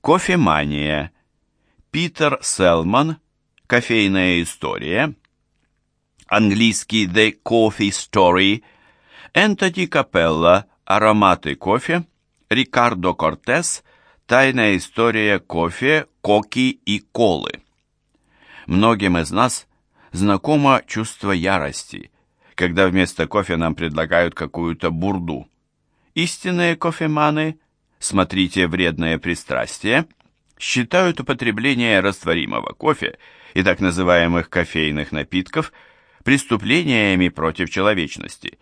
Кофемания. Питер Селман. Кофейная история. Английский The Coffee Story. Энтони Капелла. Ароматы кофе. Рикардо Кортес. Тайная история кофе, коки и колы. Многим из нас знакомо чувство ярости, когда вместо кофе нам предлагают какую-то бурду. Истинные кофеманы, смотрите «Вредное пристрастие», считают употребление растворимого кофе и так называемых кофейных напитков преступлениями против человечности.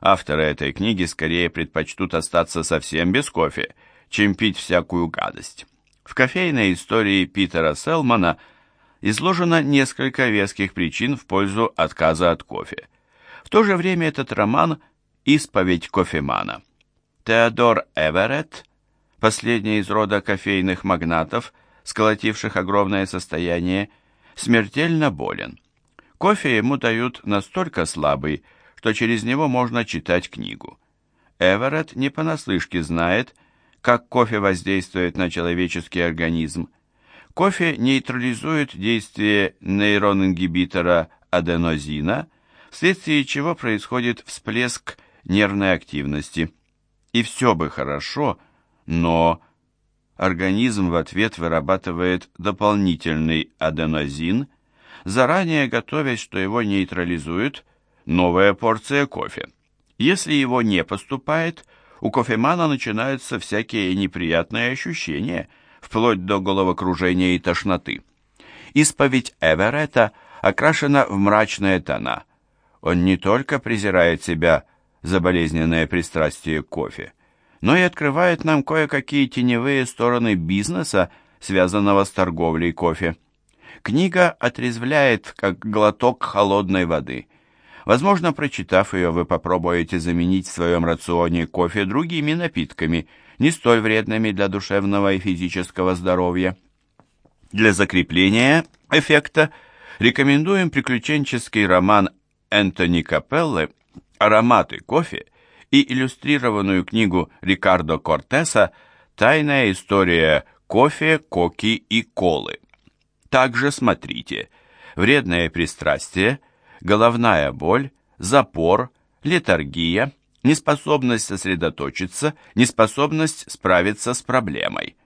Авторы этой книги скорее предпочтут остаться совсем без кофе, чем пить всякую гадость. В кофейной истории Питера Селмана изложено несколько веских причин в пользу отказа от кофе. В то же время этот роман – исповедь кофемана. Теодор Эверетт, последний из рода кофейных магнатов, сколотивших огромное состояние, смертельно болен. Кофе ему дают настолько слабый, что через него можно читать книгу. Эверетт не понаслышке знает, как кофе воздействует на человеческий организм. Кофе нейтрализует действие нейронингибитора аденозина, вследствие чего происходит всплеск нервной активности. И все бы хорошо, но организм в ответ вырабатывает дополнительный аденозин, заранее готовясь, что его нейтрализует новая порция кофе. Если его не поступает – у кофемана начинаются всякие неприятные ощущения, вплоть до головокружения и тошноты. Исповедь Эверетта окрашена в мрачные тона. Он не только презирает себя за болезненное пристрастие к кофе, но и открывает нам кое-какие теневые стороны бизнеса, связанного с торговлей кофе. Книга отрезвляет, как глоток холодной воды – Возможно, прочитав ее, вы попробуете заменить в своем рационе кофе другими напитками, не столь вредными для душевного и физического здоровья. Для закрепления эффекта рекомендуем приключенческий роман Энтони Капеллы «Ароматы кофе» и иллюстрированную книгу Рикардо Кортеса «Тайная история кофе, коки и колы». Также смотрите «Вредное пристрастие», головная боль, запор, летаргия, неспособность сосредоточиться, неспособность справиться с проблемой –